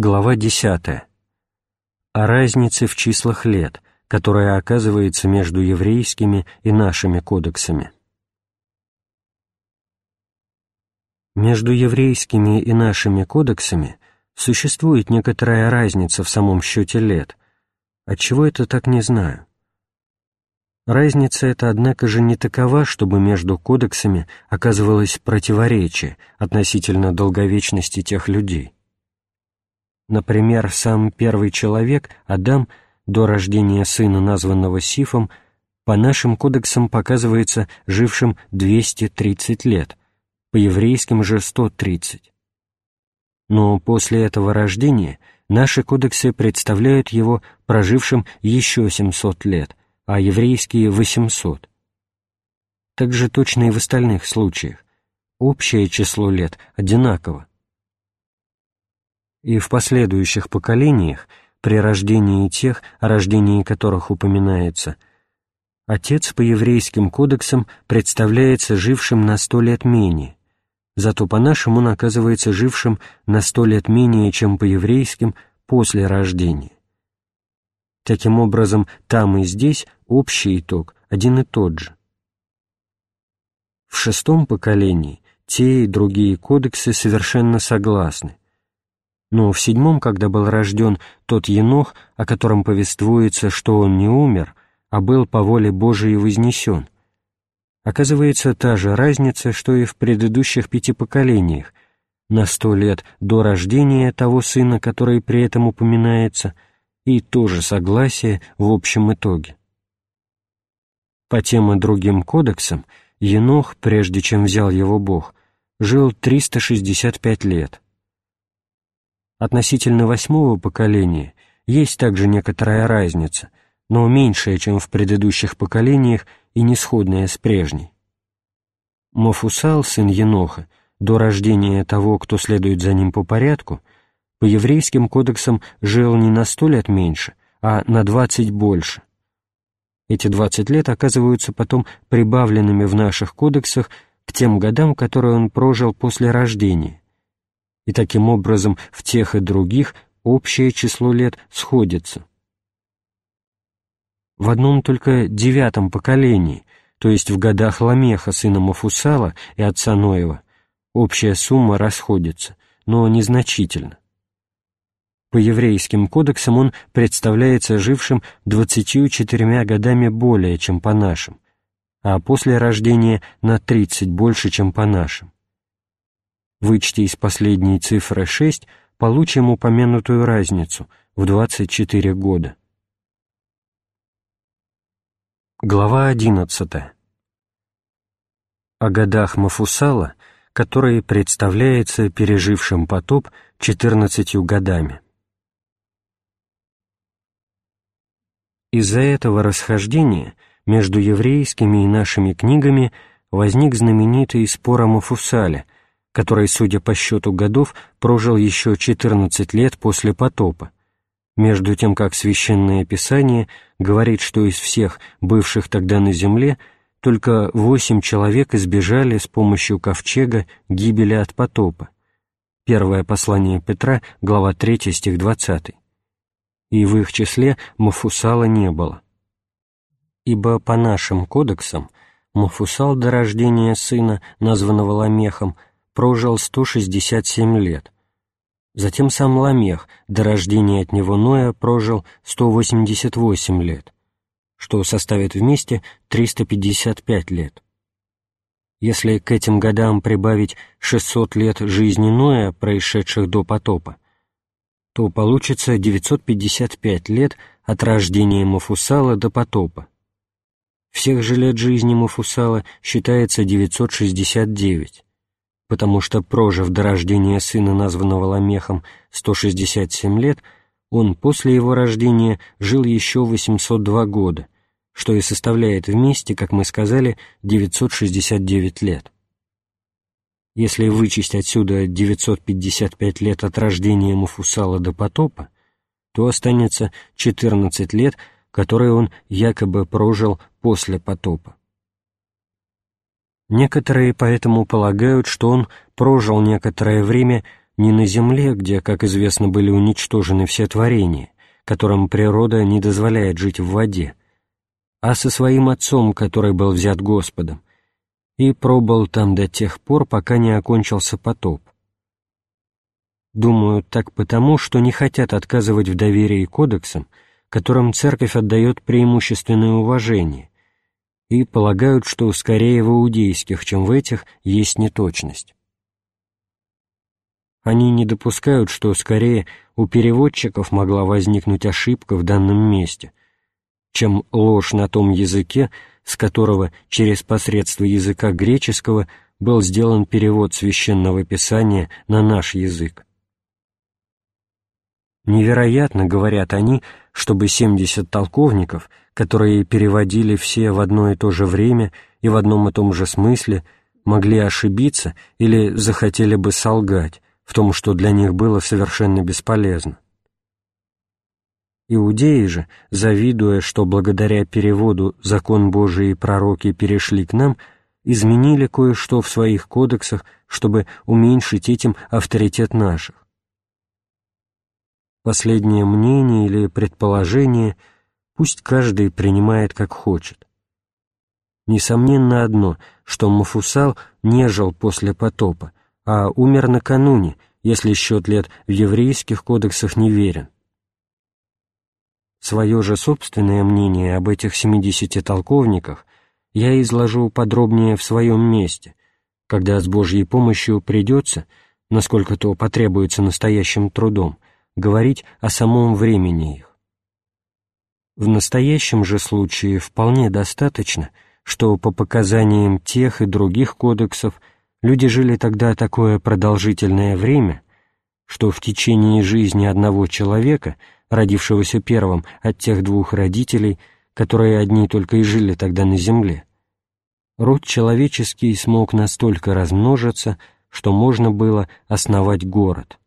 Глава 10. О разнице в числах лет, которая оказывается между еврейскими и нашими кодексами. Между еврейскими и нашими кодексами существует некоторая разница в самом счете лет. Отчего это так не знаю. Разница эта, однако же, не такова, чтобы между кодексами оказывалось противоречие относительно долговечности тех людей. Например, сам первый человек, Адам, до рождения сына, названного Сифом, по нашим кодексам показывается жившим 230 лет, по еврейским же 130. Но после этого рождения наши кодексы представляют его прожившим еще 700 лет, а еврейские — 800. Так же точно и в остальных случаях. Общее число лет одинаково. И в последующих поколениях, при рождении тех, о рождении которых упоминается, отец по еврейским кодексам представляется жившим на сто лет менее, зато по-нашему он оказывается жившим на сто лет менее, чем по еврейским после рождения. Таким образом, там и здесь общий итог один и тот же. В шестом поколении те и другие кодексы совершенно согласны. Но в седьмом, когда был рожден тот енох, о котором повествуется, что он не умер, а был по воле Божией вознесен, оказывается та же разница, что и в предыдущих пяти поколениях, на сто лет до рождения того сына, который при этом упоминается – и тоже согласие в общем итоге. По тем и другим кодексам Енох, прежде чем взял его Бог, жил 365 лет. Относительно восьмого поколения есть также некоторая разница, но меньшая, чем в предыдущих поколениях и не сходная с прежней. Мофусал, сын Еноха, до рождения того, кто следует за ним по порядку, по еврейским кодексам жил не на сто лет меньше, а на двадцать больше. Эти двадцать лет оказываются потом прибавленными в наших кодексах к тем годам, которые он прожил после рождения. И таким образом в тех и других общее число лет сходится. В одном только девятом поколении, то есть в годах Ламеха, сына Мафусала и отца Ноева, общая сумма расходится, но незначительно. По еврейским кодексам он представляется жившим 24 годами более, чем по нашим, а после рождения на 30 больше, чем по нашим. Вычти из последней цифры 6, получим упомянутую разницу в 24 года. Глава 11. О годах Мафусала, который представляется пережившим потоп 14 годами. Из-за этого расхождения между еврейскими и нашими книгами возник знаменитый спор о Мафусале, который, судя по счету годов, прожил еще 14 лет после потопа, между тем как Священное Писание говорит, что из всех бывших тогда на земле только восемь человек избежали с помощью ковчега гибели от потопа. Первое послание Петра, глава 3, стих 20 и в их числе Мафусала не было. Ибо по нашим кодексам Мафусал до рождения сына, названного Ламехом, прожил 167 лет. Затем сам Ламех до рождения от него Ноя прожил 188 лет, что составит вместе 355 лет. Если к этим годам прибавить 600 лет жизни Ноя, происшедших до потопа, то получится 955 лет от рождения Мафусала до потопа. Всех же лет жизни Мафусала считается 969, потому что, прожив до рождения сына, названного Ламехом, 167 лет, он после его рождения жил еще 802 года, что и составляет вместе, как мы сказали, 969 лет. Если вычесть отсюда 955 лет от рождения Муфусала до потопа, то останется 14 лет, которые он якобы прожил после потопа. Некоторые поэтому полагают, что он прожил некоторое время не на земле, где, как известно, были уничтожены все творения, которым природа не дозволяет жить в воде, а со своим отцом, который был взят Господом, и пробыл там до тех пор, пока не окончился потоп. Думаю, так потому, что не хотят отказывать в доверии кодексам, которым Церковь отдает преимущественное уважение, и полагают, что скорее в иудейских, чем в этих, есть неточность. Они не допускают, что скорее у переводчиков могла возникнуть ошибка в данном месте, чем ложь на том языке, с которого через посредство языка греческого был сделан перевод священного писания на наш язык. Невероятно, говорят они, чтобы 70 толковников, которые переводили все в одно и то же время и в одном и том же смысле, могли ошибиться или захотели бы солгать в том, что для них было совершенно бесполезно. Иудеи же, завидуя, что благодаря переводу закон Божий и пророки перешли к нам, изменили кое-что в своих кодексах, чтобы уменьшить этим авторитет наших. Последнее мнение или предположение пусть каждый принимает как хочет. Несомненно одно, что Мафусал не жил после потопа, а умер накануне, если счет лет в еврейских кодексах не верен. Свое же собственное мнение об этих семидесяти толковниках я изложу подробнее в своем месте, когда с Божьей помощью придется, насколько то потребуется настоящим трудом, говорить о самом времени их. В настоящем же случае вполне достаточно, что по показаниям тех и других кодексов люди жили тогда такое продолжительное время, что в течение жизни одного человека – родившегося первым от тех двух родителей, которые одни только и жили тогда на земле, род человеческий смог настолько размножиться, что можно было основать город.